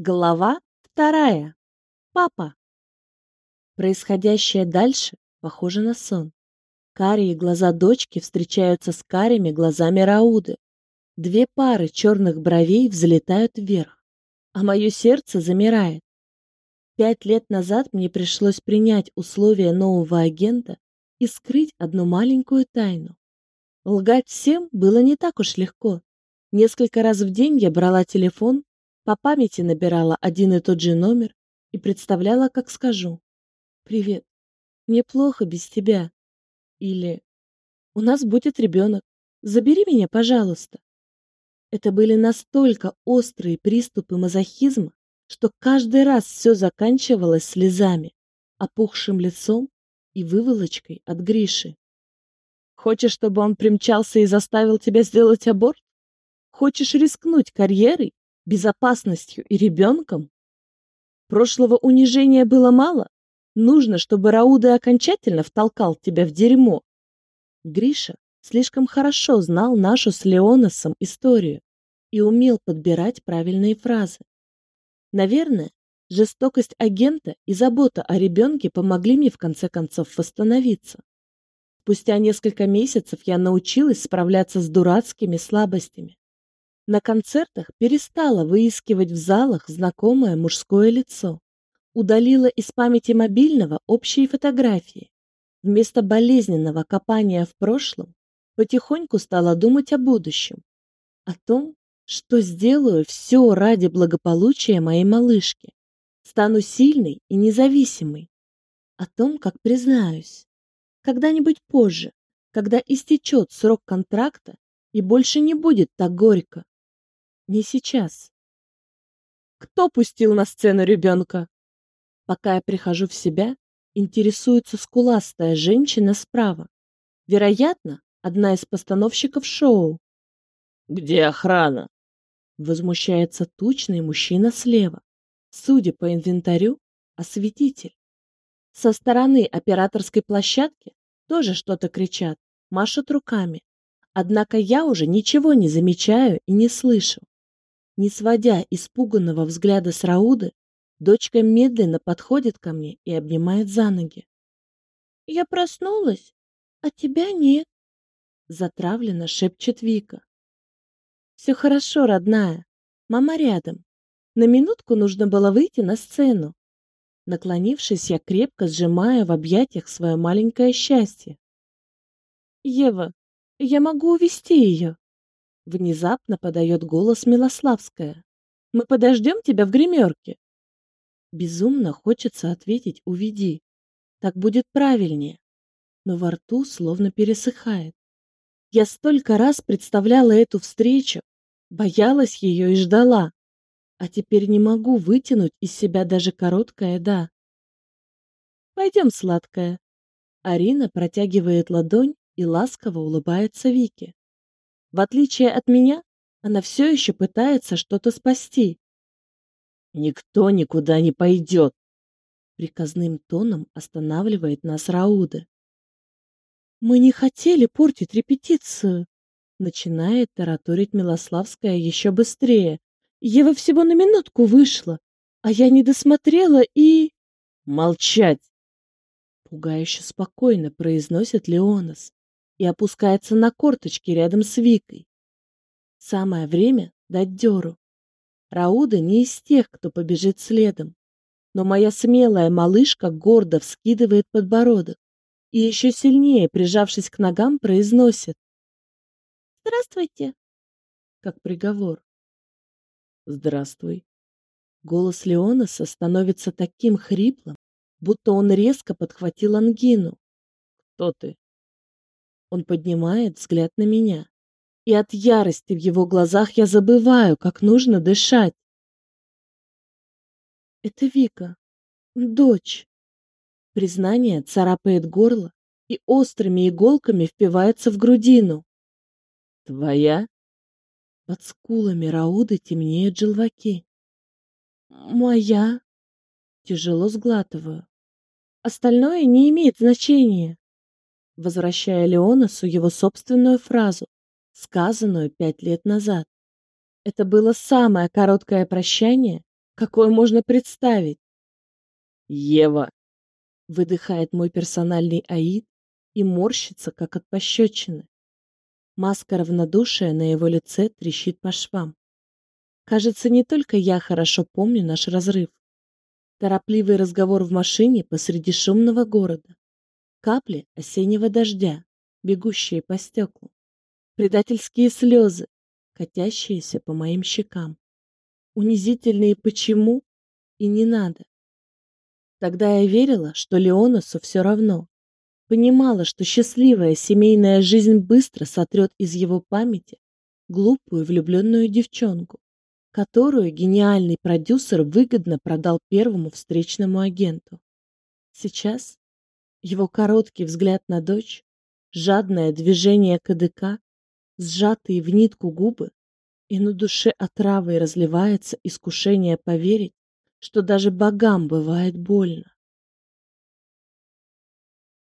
Глава вторая. Папа. Происходящее дальше похоже на сон. Карие глаза дочки встречаются с карими глазами Рауды. Две пары черных бровей взлетают вверх, а мое сердце замирает. Пять лет назад мне пришлось принять условия нового агента и скрыть одну маленькую тайну. Лгать всем было не так уж легко. Несколько раз в день я брала телефон по памяти набирала один и тот же номер и представляла, как скажу. «Привет, мне плохо без тебя». Или «У нас будет ребенок, забери меня, пожалуйста». Это были настолько острые приступы мазохизма, что каждый раз все заканчивалось слезами, опухшим лицом и выволочкой от Гриши. Хочешь, чтобы он примчался и заставил тебя сделать аборт? Хочешь рискнуть карьерой безопасностью и ребенком? Прошлого унижения было мало? Нужно, чтобы Рауда окончательно втолкал тебя в дерьмо. Гриша слишком хорошо знал нашу с Леоносом историю и умел подбирать правильные фразы. Наверное, жестокость агента и забота о ребенке помогли мне в конце концов восстановиться. Спустя несколько месяцев я научилась справляться с дурацкими слабостями. На концертах перестала выискивать в залах знакомое мужское лицо. Удалила из памяти мобильного общие фотографии. Вместо болезненного копания в прошлом потихоньку стала думать о будущем. О том, что сделаю все ради благополучия моей малышки. Стану сильной и независимой. О том, как признаюсь. Когда-нибудь позже, когда истечет срок контракта и больше не будет так горько. Не сейчас. Кто пустил на сцену ребенка? Пока я прихожу в себя, интересуется скуластая женщина справа. Вероятно, одна из постановщиков шоу. «Где охрана?» Возмущается тучный мужчина слева. Судя по инвентарю, осветитель. Со стороны операторской площадки тоже что-то кричат, машут руками. Однако я уже ничего не замечаю и не слышу. Не сводя испуганного взгляда с Рауды, дочка медленно подходит ко мне и обнимает за ноги. «Я проснулась, а тебя нет», — затравленно шепчет Вика. «Все хорошо, родная. Мама рядом. На минутку нужно было выйти на сцену. Наклонившись, я крепко сжимаю в объятиях свое маленькое счастье. «Ева, я могу увести ее?» Внезапно подает голос Милославская. «Мы подождем тебя в гримерке». Безумно хочется ответить «уведи». Так будет правильнее. Но во рту словно пересыхает. Я столько раз представляла эту встречу, боялась ее и ждала. А теперь не могу вытянуть из себя даже короткое «да». «Пойдем, сладкая». Арина протягивает ладонь и ласково улыбается Вике. В отличие от меня, она все еще пытается что-то спасти. «Никто никуда не пойдет!» Приказным тоном останавливает нас Рауда. «Мы не хотели портить репетицию!» Начинает тараторить Милославская еще быстрее. Ева всего на минутку вышла, а я не досмотрела и... «Молчать!» Пугающе спокойно произносит Леонас и опускается на корточки рядом с Викой. Самое время дать дёру. Рауда не из тех, кто побежит следом, но моя смелая малышка гордо вскидывает подбородок и еще сильнее, прижавшись к ногам, произносит «Здравствуйте!» как приговор. «Здравствуй!» Голос Леонаса становится таким хриплым, будто он резко подхватил ангину. «Кто ты?» Он поднимает взгляд на меня. И от ярости в его глазах я забываю, как нужно дышать. Это Вика, дочь. Признание царапает горло и острыми иголками впивается в грудину. Твоя? Под скулами Рауды темнеют желваки. Моя? Тяжело сглатываю. Остальное не имеет значения возвращая Леонасу его собственную фразу, сказанную пять лет назад. Это было самое короткое прощание, какое можно представить. Ева, Выдыхает мой персональный Аид и морщится, как от пощечины. Маска равнодушия на его лице трещит по швам. Кажется, не только я хорошо помню наш разрыв. Торопливый разговор в машине посреди шумного города. Капли осеннего дождя, бегущие по стеклу. Предательские слезы, катящиеся по моим щекам. Унизительные почему и не надо. Тогда я верила, что Леоносу все равно. Понимала, что счастливая семейная жизнь быстро сотрет из его памяти глупую влюбленную девчонку, которую гениальный продюсер выгодно продал первому встречному агенту. Сейчас его короткий взгляд на дочь, жадное движение КДК, сжатые в нитку губы, и на душе отравой разливается искушение поверить, что даже богам бывает больно.